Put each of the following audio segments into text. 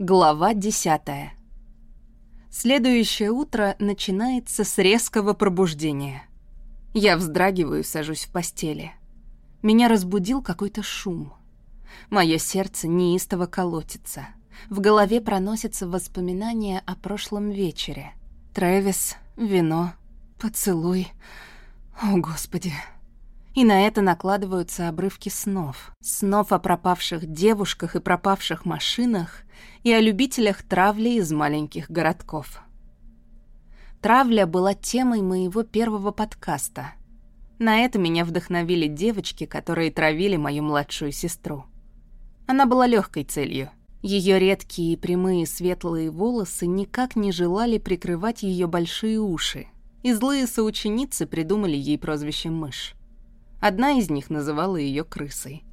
Глава десятая. Следующее утро начинается с резкого пробуждения. Я вздрагиваю и сажусь в постели. Меня разбудил какой-то шум. Мое сердце неистово колотится. В голове проносятся воспоминания о прошлом вечере. Трэвис, вино, поцелуй. О, Господи и на это накладываются обрывки снов. Снов о пропавших девушках и пропавших машинах и о любителях травли из маленьких городков. Травля была темой моего первого подкаста. На это меня вдохновили девочки, которые травили мою младшую сестру. Она была легкой целью. Ее редкие прямые светлые волосы никак не желали прикрывать ее большие уши, и злые соученицы придумали ей прозвище «мышь». Одна из них называла ее крысой.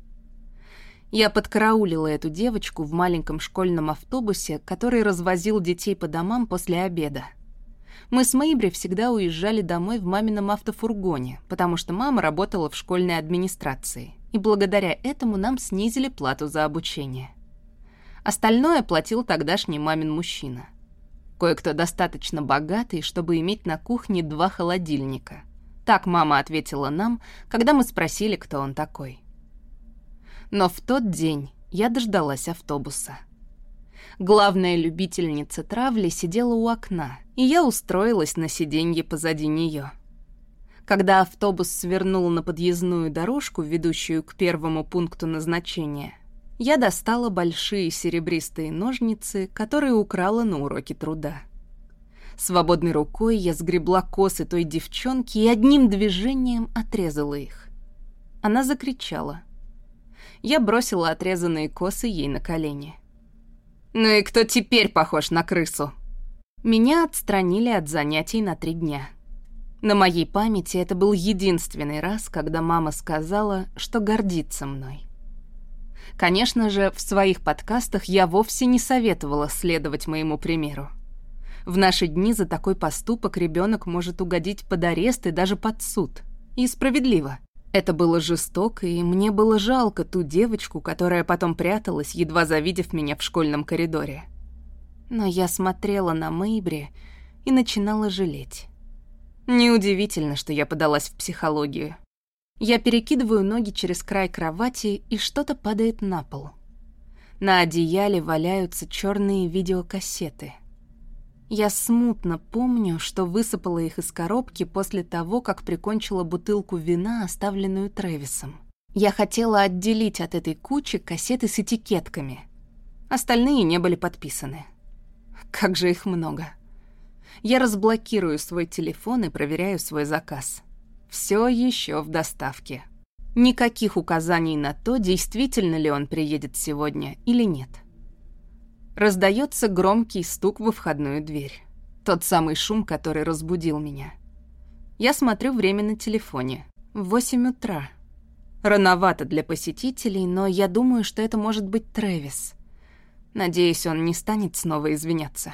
Я подкараулила эту девочку в маленьком школьном автобусе, который развозил детей по домам после обеда. Мы с Мэйбри всегда уезжали домой в мамином автофургоне, потому что мама работала в школьной администрации, и благодаря этому нам снизили плату за обучение. Остальное платил тогдашний мамин мужчина. Кое-кто достаточно богатый, чтобы иметь на кухне два холодильника — так мама ответила нам, когда мы спросили, кто он такой. Но в тот день я дождалась автобуса. Главная любительница травли сидела у окна, и я устроилась на сиденье позади нее. Когда автобус свернул на подъездную дорожку, ведущую к первому пункту назначения, я достала большие серебристые ножницы, которые украла на уроке труда. Свободной рукой я сгребла косы той девчонки и одним движением отрезала их. Она закричала. Я бросила отрезанные косы ей на колени. «Ну и кто теперь похож на крысу?» Меня отстранили от занятий на три дня. На моей памяти это был единственный раз, когда мама сказала, что гордится мной. Конечно же, в своих подкастах я вовсе не советовала следовать моему примеру. В наши дни за такой поступок ребенок может угодить под арест и даже под суд. И справедливо. Это было жестоко, и мне было жалко ту девочку, которая потом пряталась, едва завидев меня в школьном коридоре. Но я смотрела на Мэйбри и начинала жалеть. Неудивительно, что я подалась в психологию. Я перекидываю ноги через край кровати, и что-то падает на пол. На одеяле валяются черные видеокассеты — я смутно помню, что высыпала их из коробки после того, как прикончила бутылку вина, оставленную Трэвисом. Я хотела отделить от этой кучи кассеты с этикетками. Остальные не были подписаны. Как же их много. Я разблокирую свой телефон и проверяю свой заказ. Все еще в доставке. Никаких указаний на то, действительно ли он приедет сегодня или нет. Раздается громкий стук во входную дверь. Тот самый шум, который разбудил меня. Я смотрю время на телефоне. Восемь утра. Рановато для посетителей, но я думаю, что это может быть Трэвис. Надеюсь, он не станет снова извиняться.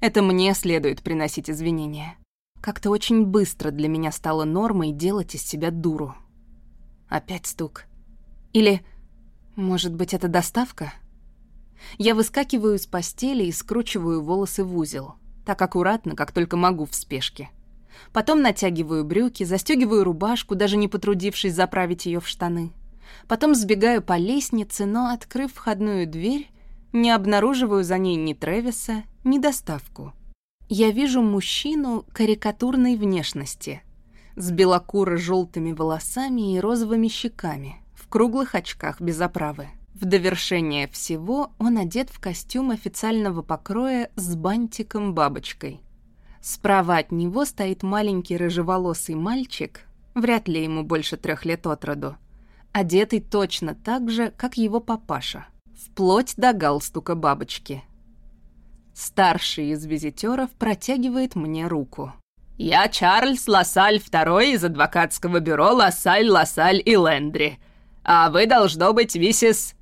Это мне следует приносить извинения. Как-то очень быстро для меня стало нормой делать из себя дуру. Опять стук. Или, может быть, это доставка? Я выскакиваю из постели и скручиваю волосы в узел, так аккуратно, как только могу в спешке. Потом натягиваю брюки, застегиваю рубашку, даже не потрудившись заправить ее в штаны. Потом сбегаю по лестнице, но, открыв входную дверь, не обнаруживаю за ней ни Тревиса, ни доставку. Я вижу мужчину карикатурной внешности, с белокуро-желтыми волосами и розовыми щеками, в круглых очках без оправы. В довершение всего он одет в костюм официального покроя с бантиком-бабочкой. Справа от него стоит маленький рыжеволосый мальчик, вряд ли ему больше трех лет от роду, одетый точно так же, как его папаша, вплоть до галстука бабочки. Старший из визитеров протягивает мне руку. «Я Чарльз Лассаль II из адвокатского бюро Лассаль, Лассаль и Лендри. А вы, должно быть, миссис...»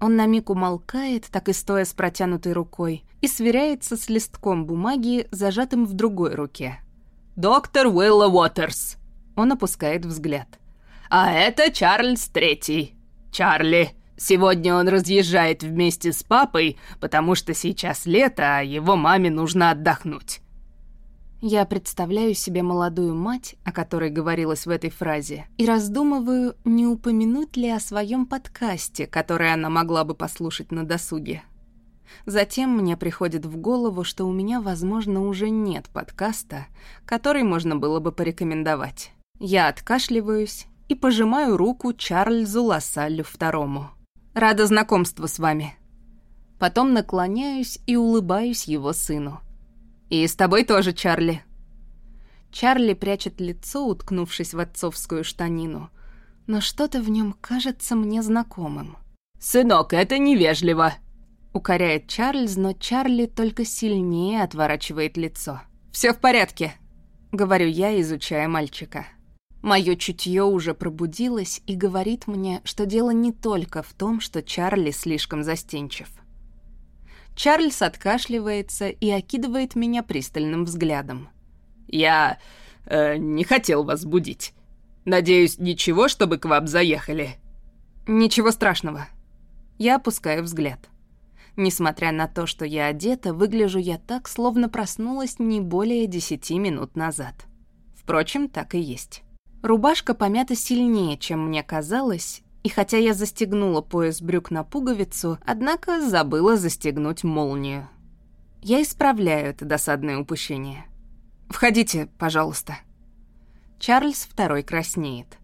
Он на миг умолкает, так и стоя с протянутой рукой, и сверяется с листком бумаги, зажатым в другой руке. «Доктор Уилла Уотерс!» Он опускает взгляд. «А это Чарльз Третий. Чарли, Сегодня он разъезжает вместе с папой, потому что сейчас лето, а его маме нужно отдохнуть. Я представляю себе молодую мать, о которой говорилось в этой фразе, и раздумываю, не упомянуть ли о своем подкасте, который она могла бы послушать на досуге. Затем мне приходит в голову, что у меня, возможно, уже нет подкаста, который можно было бы порекомендовать. Я откашливаюсь и пожимаю руку Чарльзу Лассалю второму. Рада знакомству с вами. Потом наклоняюсь и улыбаюсь его сыну. «И с тобой тоже, Чарли». Чарли прячет лицо, уткнувшись в отцовскую штанину, но что-то в нем кажется мне знакомым. «Сынок, это невежливо!» Укоряет Чарльз, но Чарли только сильнее отворачивает лицо. «Все в порядке», — говорю я, изучая мальчика. Моё чутье уже пробудилось и говорит мне, что дело не только в том, что Чарли слишком застенчив. Чарльз откашливается и окидывает меня пристальным взглядом. «Я э, не хотел вас будить. Надеюсь, ничего, чтобы к вам заехали?» «Ничего страшного». Я опускаю взгляд. Несмотря на то, что я одета, выгляжу я так, словно проснулась не более десяти минут назад. Впрочем, так и есть. Рубашка помята сильнее, чем мне казалось, и хотя я застегнула пояс брюк на пуговицу, однако забыла застегнуть молнию. Я исправляю это досадное упущение. «Входите, пожалуйста». Чарльз второй краснеет.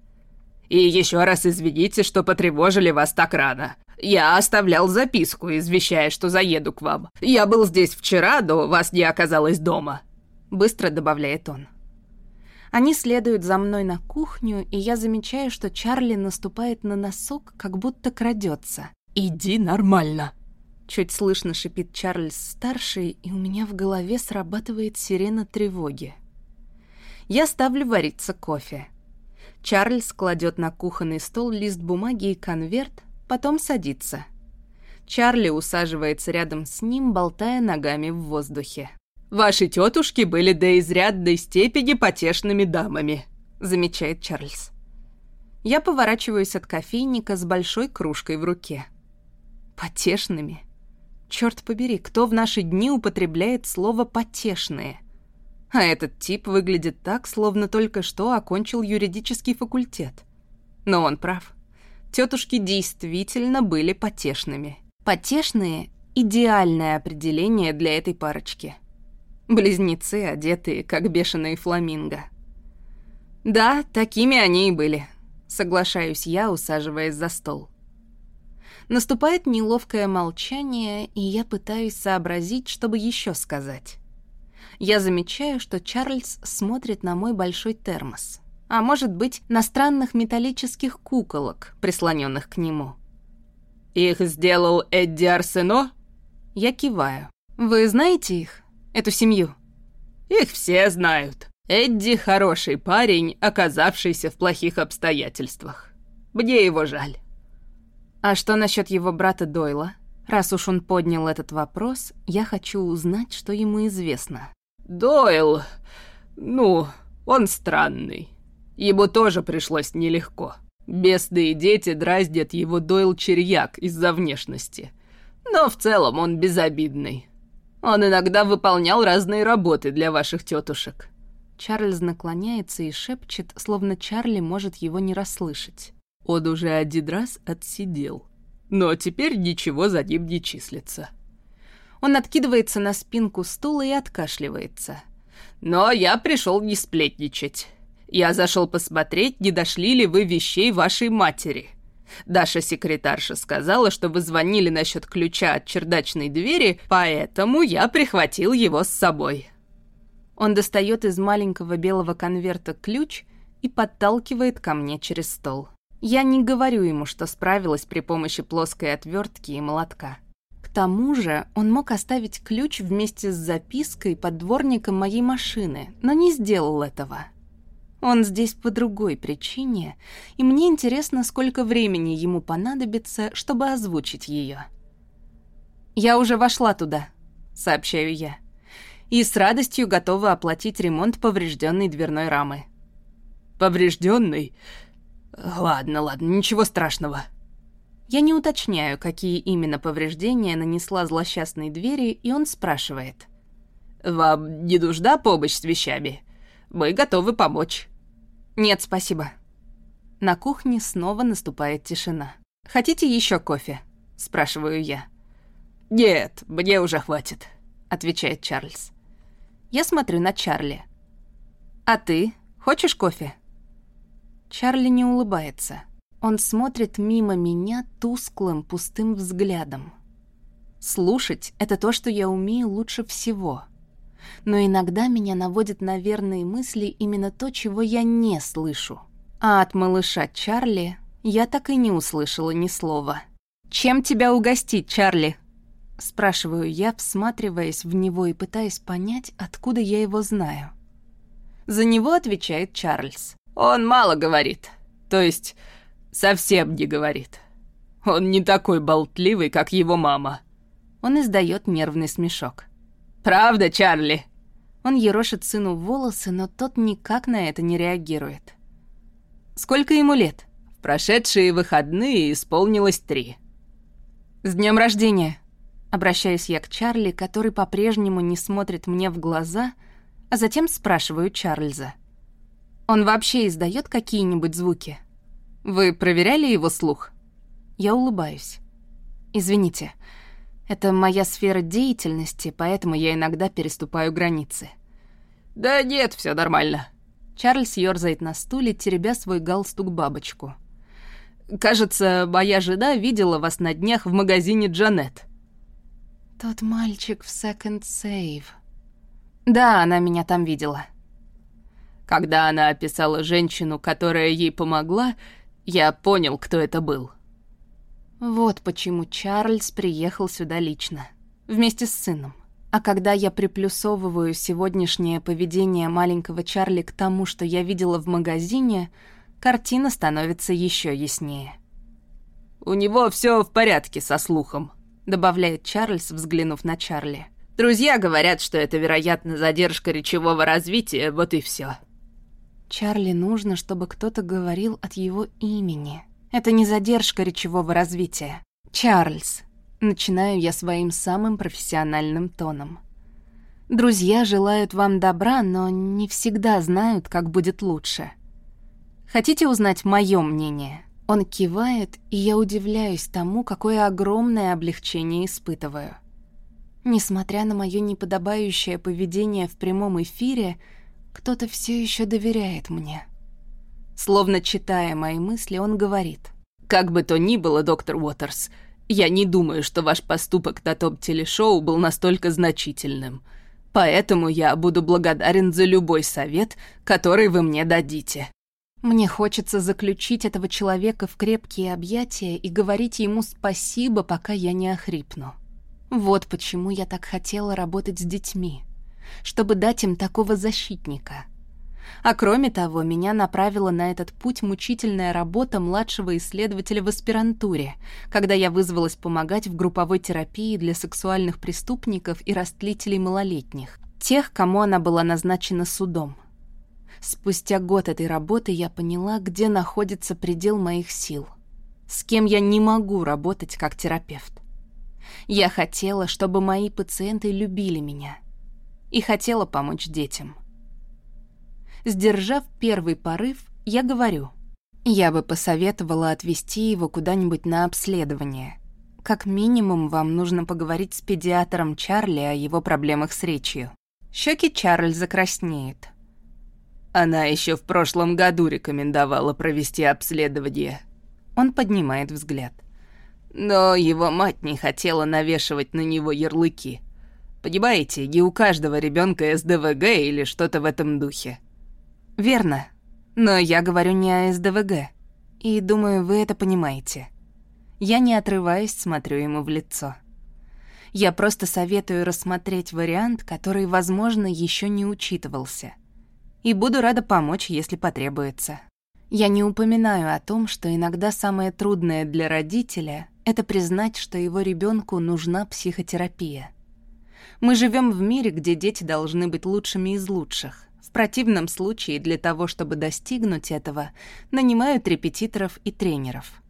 «И еще раз извините, что потревожили вас так рано. Я оставлял записку, извещая, что заеду к вам. Я был здесь вчера, но вас не оказалось дома», — быстро добавляет он. Они следуют за мной на кухню, и я замечаю, что Чарли наступает на носок, как будто крадется. «Иди нормально!» Чуть слышно шипит Чарльз-старший, и у меня в голове срабатывает сирена тревоги. Я ставлю вариться кофе. Чарльз кладет на кухонный стол лист бумаги и конверт, потом садится. Чарли усаживается рядом с ним, болтая ногами в воздухе. Ваши тетушки были до изрядной степени потешными дамами», — замечает Чарльз. Я поворачиваюсь от кофейника с большой кружкой в руке. Потешными? Черт побери, кто в наши дни употребляет слово «потешные»? А этот тип выглядит так, словно только что окончил юридический факультет. Но он прав. Тетушки действительно были потешными. Потешные — идеальное определение для этой парочки. Близнецы, одетые, как бешеные фламинго. Да, такими они и были. Соглашаюсь я, усаживаясь за стол. Наступает неловкое молчание, и я пытаюсь сообразить, чтобы еще сказать. Я замечаю, что Чарльз смотрит на мой большой термос, а может быть, на странных металлических куколок, прислоненных к нему. «Их сделал Эдди Арсено?» Я киваю. «Вы знаете их?» Эту семью?» «Их все знают. Эдди хороший парень, оказавшийся в плохих обстоятельствах. Мне его жаль». «А что насчет его брата Дойла? Раз уж он поднял этот вопрос, я хочу узнать, что ему известно». «Дойл... Ну, он странный. Ему тоже пришлось нелегко. Бесные дети дразнят его Дойл черьяк из-за внешности. Но в целом он безобидный. Он иногда выполнял разные работы для ваших тетушек». Чарльз наклоняется и шепчет, словно Чарли может его не расслышать. Он уже один раз отсидел. Но теперь ничего за ним не числится. Он откидывается на спинку стула и откашливается. «Но я пришел не сплетничать. Я зашел посмотреть, не дошли ли вы вещей вашей матери. Даша-секретарша сказала, что вы звонили насчет ключа от чердачной двери, поэтому я прихватил его с собой». Он достает из маленького белого конверта ключ и подталкивает ко мне через стол. Я не говорю ему, что справилась при помощи плоской отвертки и молотка. К тому же он мог оставить ключ вместе с запиской под дворником моей машины, но не сделал этого. Он здесь по другой причине, и мне интересно, сколько времени ему понадобится, чтобы озвучить ее. «Я уже вошла туда», — сообщаю я, «и с радостью готова оплатить ремонт поврежденной дверной рамы». «Поврежденной? Ладно, ладно, ничего страшного». Я не уточняю, какие именно повреждения нанесла злосчастной двери, и он спрашивает. «Вам не нужна помощь с вещами? Мы готовы помочь». «Нет, спасибо». На кухне снова наступает тишина. «Хотите еще кофе?» — спрашиваю я. «Нет, мне уже хватит», — отвечает Чарльз. Я смотрю на Чарли. «А ты? Хочешь кофе?» Чарли не улыбается. Он смотрит мимо меня тусклым, пустым взглядом. Слушать — это то, что я умею лучше всего. Но иногда меня наводит на верные мысли именно то, чего я не слышу. А от малыша Чарли я так и не услышала ни слова. «Чем тебя угостить, Чарли?» Спрашиваю я, всматриваясь в него и пытаясь понять, откуда я его знаю. За него отвечает Чарльз. «Он мало говорит. То есть, совсем не говорит. Он не такой болтливый, как его мама». Он издает нервный смешок. «Правда, Чарли?» Он ерошит сыну волосы, но тот никак на это не реагирует. «Сколько ему лет?» «В прошедшие выходные исполнилось три». «С днем рождения!» Обращаюсь я к Чарли, который по-прежнему не смотрит мне в глаза, а затем спрашиваю Чарльза. «Он вообще издает какие-нибудь звуки? Вы проверяли его слух?» Я улыбаюсь. «Извините, это моя сфера деятельности, поэтому я иногда переступаю границы». «Да нет, все нормально». Чарльз ёрзает на стуле, теребя свой галстук-бабочку. «Кажется, моя жена видела вас на днях в магазине Джанет». «Тот мальчик в Second Save». «Да, она меня там видела». Когда она описала женщину, которая ей помогла, я понял, кто это был. Вот почему Чарльз приехал сюда лично, вместе с сыном. А когда я приплюсовываю сегодняшнее поведение маленького Чарли к тому, что я видела в магазине, картина становится еще яснее. «У него все в порядке со слухом», добавляет Чарльз, взглянув на Чарли. Друзья говорят, что это, вероятно, задержка речевого развития, вот и все. Чарли нужно, чтобы кто-то говорил от его имени. Это не задержка речевого развития. Чарльз. Начинаю я своим самым профессиональным тоном. Друзья желают вам добра, но не всегда знают, как будет лучше. Хотите узнать мое мнение? Он кивает, и я удивляюсь тому, какое огромное облегчение испытываю. Несмотря на мое неподобающее поведение в прямом эфире, кто-то все еще доверяет мне. Словно читая мои мысли, он говорит. «Как бы то ни было, доктор Уотерс, я не думаю, что ваш поступок на том телешоу был настолько значительным. Поэтому я буду благодарен за любой совет, который вы мне дадите». Мне хочется заключить этого человека в крепкие объятия и говорить ему спасибо, пока я не охрипну. Вот почему я так хотела работать с детьми, чтобы дать им такого защитника. А кроме того, меня направила на этот путь мучительная работа младшего исследователя в аспирантуре, когда я вызвалась помогать в групповой терапии для сексуальных преступников и растлителей малолетних, тех, кому она была назначена судом. Спустя год этой работы я поняла, где находится предел моих сил. С кем я не могу работать как терапевт. Я хотела, чтобы мои пациенты любили меня. И хотела помочь детям. Сдержав первый порыв, я говорю. Я бы посоветовала отвезти его куда-нибудь на обследование. Как минимум, вам нужно поговорить с педиатром Чарли о его проблемах с речью. Щеки Чарльза краснеют. Она еще в прошлом году рекомендовала провести обследование. Он поднимает взгляд. Но его мать не хотела навешивать на него ярлыки. Понимаете, не у каждого ребенка СДВГ или что-то в этом духе. Верно. Но я говорю не о СДВГ. И думаю, вы это понимаете. Я не отрываясь смотрю ему в лицо. Я просто советую рассмотреть вариант, который, возможно, еще не учитывался — и буду рада помочь, если потребуется. Я не упоминаю о том, что иногда самое трудное для родителя — это признать, что его ребенку нужна психотерапия. Мы живем в мире, где дети должны быть лучшими из лучших. В противном случае для того, чтобы достигнуть этого, нанимают репетиторов и тренеров.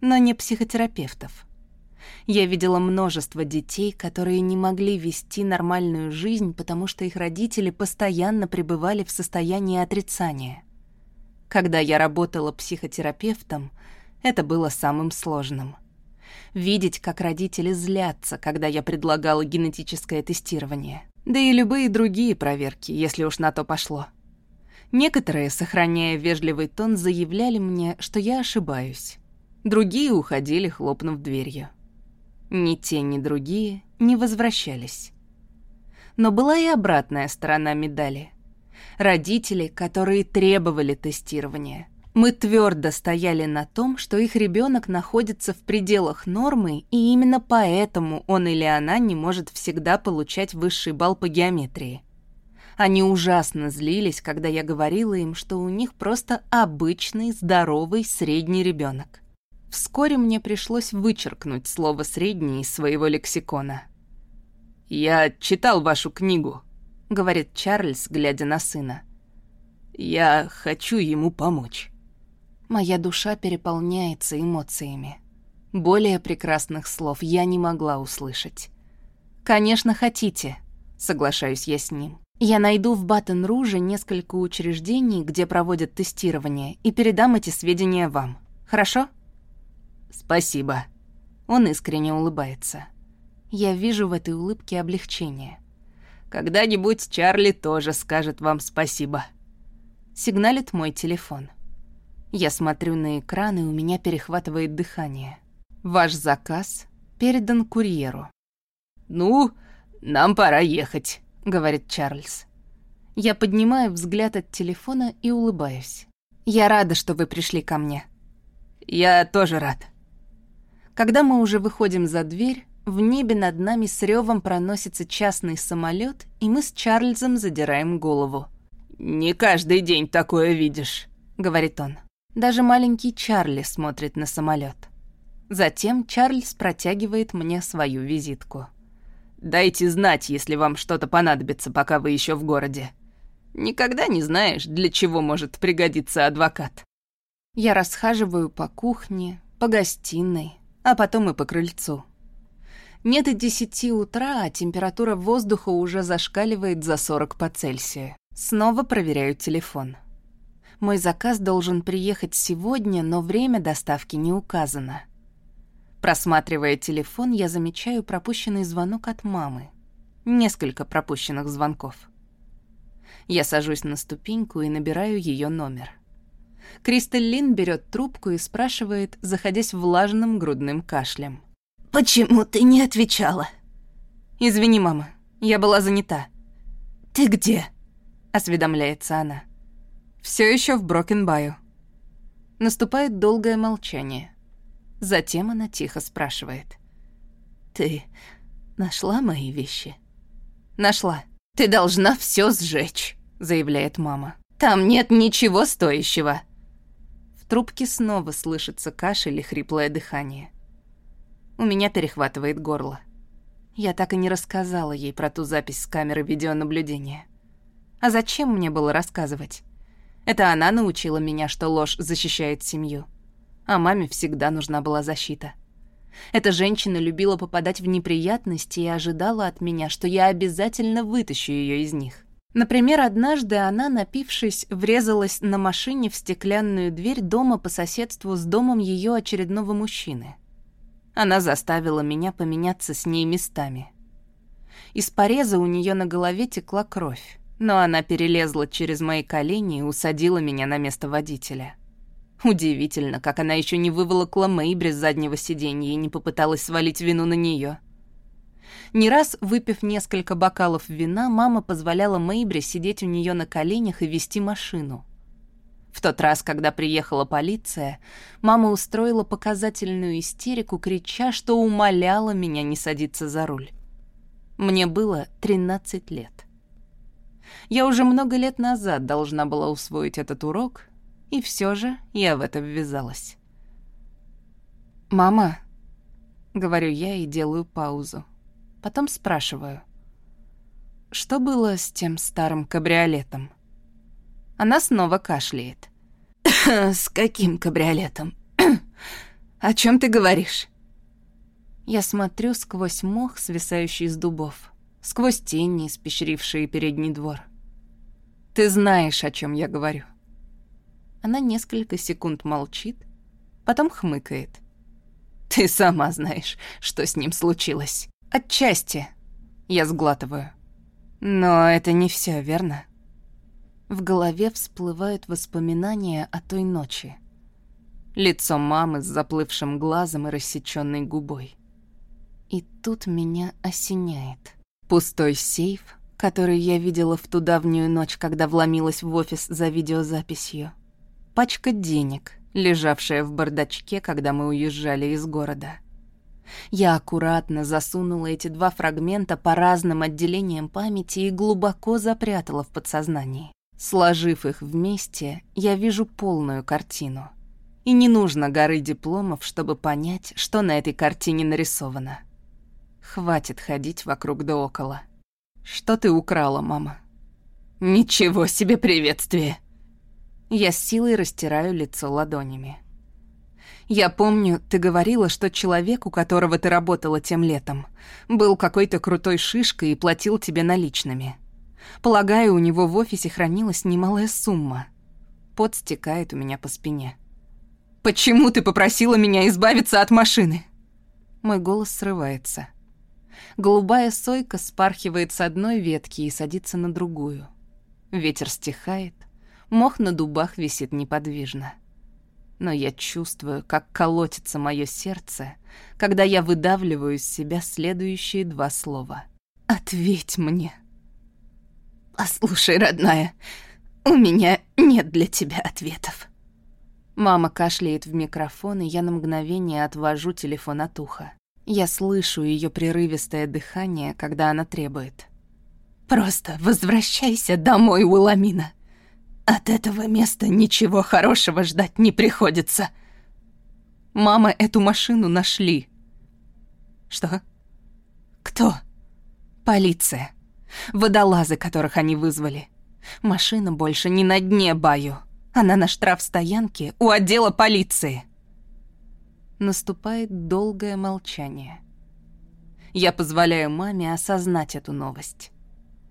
но не психотерапевтов. Я видела множество детей, которые не могли вести нормальную жизнь, потому что их родители постоянно пребывали в состоянии отрицания. Когда я работала психотерапевтом, это было самым сложным. Видеть, как родители злятся, когда я предлагала генетическое тестирование. Да и любые другие проверки, если уж на то пошло. Некоторые, сохраняя вежливый тон, заявляли мне, что я ошибаюсь. Другие уходили, хлопнув дверью. Ни те, ни другие не возвращались. Но была и обратная сторона медали. Родители, которые требовали тестирования. Мы твердо стояли на том, что их ребенок находится в пределах нормы, и именно поэтому он или она не может всегда получать высший балл по геометрии. Они ужасно злились, когда я говорила им, что у них просто обычный, здоровый, средний ребенок. Вскоре мне пришлось вычеркнуть слово «средний» из своего лексикона. «Я читал вашу книгу», — говорит Чарльз, глядя на сына. «Я хочу ему помочь». Моя душа переполняется эмоциями. Более прекрасных слов я не могла услышать. «Конечно, хотите», — соглашаюсь я с ним. «Я найду в Баттон-Руже несколько учреждений, где проводят тестирование, и передам эти сведения вам. Хорошо?» «Спасибо». Он искренне улыбается. Я вижу в этой улыбке облегчение. «Когда-нибудь Чарли тоже скажет вам спасибо». Сигналит мой телефон. Я смотрю на экран, и у меня перехватывает дыхание. Ваш заказ передан курьеру. «Ну, нам пора ехать», — говорит Чарльз. Я поднимаю взгляд от телефона и улыбаюсь. Я рада, что вы пришли ко мне. Я тоже рад. Когда мы уже выходим за дверь, в небе над нами с ревом проносится частный самолет, и мы с Чарльзом задираем голову. «Не каждый день такое видишь», — говорит он. Даже маленький Чарли смотрит на самолет. Затем Чарльз протягивает мне свою визитку. «Дайте знать, если вам что-то понадобится, пока вы еще в городе. Никогда не знаешь, для чего может пригодиться адвокат». Я расхаживаю по кухне, по гостиной, а потом и по крыльцу. Нет и десяти утра, а температура воздуха уже зашкаливает за 40 по Цельсию. Снова проверяю телефон. Мой заказ должен приехать сегодня, но время доставки не указано. Просматривая телефон, я замечаю пропущенный звонок от мамы. Несколько пропущенных звонков. Я сажусь на ступеньку и набираю ее номер. Кристаль Лин берет трубку и спрашивает, заходясь влажным грудным кашлем. «Почему ты не отвечала?» «Извини, мама, я была занята». «Ты где?» — осведомляется она. Все еще в Брокенбаю». Наступает долгое молчание. Затем она тихо спрашивает. «Ты нашла мои вещи?» «Нашла». «Ты должна все сжечь», — заявляет мама. «Там нет ничего стоящего». В трубке снова слышится кашель и хриплое дыхание. У меня перехватывает горло. Я так и не рассказала ей про ту запись с камеры видеонаблюдения. А зачем мне было рассказывать? Это она научила меня, что ложь защищает семью. А маме всегда нужна была защита. Эта женщина любила попадать в неприятности и ожидала от меня, что я обязательно вытащу ее из них. Например, однажды она, напившись, врезалась на машине в стеклянную дверь дома по соседству с домом ее очередного мужчины. Она заставила меня поменяться с ней местами. Из пореза у нее на голове текла кровь но она перелезла через мои колени и усадила меня на место водителя. Удивительно, как она еще не выволокла Мэйбри с заднего сиденья и не попыталась свалить вину на нее. Не раз, выпив несколько бокалов вина, мама позволяла Мэйбри сидеть у нее на коленях и вести машину. В тот раз, когда приехала полиция, мама устроила показательную истерику, крича, что умоляла меня не садиться за руль. Мне было 13 лет. Я уже много лет назад должна была усвоить этот урок, и все же я в это ввязалась. «Мама», — говорю я и делаю паузу. Потом спрашиваю, что было с тем старым кабриолетом? Она снова кашляет. «С каким кабриолетом?» О чем ты говоришь?» Я смотрю сквозь мох, свисающий с дубов, сквозь тени, испещрившие передний двор. «Ты знаешь, о чем я говорю». Она несколько секунд молчит, потом хмыкает. «Ты сама знаешь, что с ним случилось. Отчасти». Я сглатываю. «Но это не все, верно?» В голове всплывают воспоминания о той ночи. Лицо мамы с заплывшим глазом и рассеченной губой. И тут меня осеняет. Пустой сейф, который я видела в ту давнюю ночь, когда вломилась в офис за видеозаписью. Пачка денег, лежавшая в бардачке, когда мы уезжали из города. Я аккуратно засунула эти два фрагмента по разным отделениям памяти и глубоко запрятала в подсознании. Сложив их вместе, я вижу полную картину. И не нужно горы дипломов, чтобы понять, что на этой картине нарисовано. Хватит ходить вокруг да около. Что ты украла, мама? Ничего себе приветствие. Я с силой растираю лицо ладонями. Я помню, ты говорила, что человек, у которого ты работала тем летом, был какой-то крутой шишкой и платил тебе наличными. Полагаю, у него в офисе хранилась немалая сумма. Пот стекает у меня по спине. «Почему ты попросила меня избавиться от машины?» Мой голос срывается. Голубая сойка спархивает с одной ветки и садится на другую. Ветер стихает, мох на дубах висит неподвижно. Но я чувствую, как колотится мое сердце, когда я выдавливаю из себя следующие два слова. «Ответь мне!» «Послушай, родная, у меня нет для тебя ответов». Мама кашляет в микрофон, и я на мгновение отвожу телефон от уха. Я слышу ее прерывистое дыхание, когда она требует. «Просто возвращайся домой, Уламина. От этого места ничего хорошего ждать не приходится». «Мама, эту машину нашли». «Что?» «Кто?» «Полиция. Водолазы, которых они вызвали. Машина больше не на дне Баю. Она на штрафстоянке у отдела полиции. Наступает долгое молчание. Я позволяю маме осознать эту новость.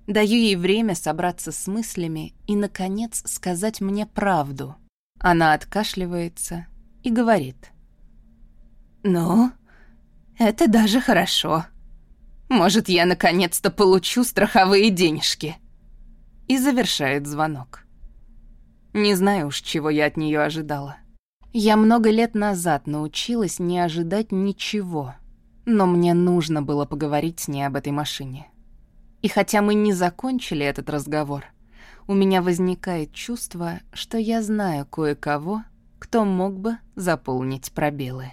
Даю ей время собраться с мыслями и, наконец, сказать мне правду. Она откашливается и говорит. «Ну, это даже хорошо. Может, я наконец-то получу страховые денежки. И завершает звонок. Не знаю уж, чего я от нее ожидала. Я много лет назад научилась не ожидать ничего, но мне нужно было поговорить с ней об этой машине. И хотя мы не закончили этот разговор, у меня возникает чувство, что я знаю кое-кого, кто мог бы заполнить пробелы.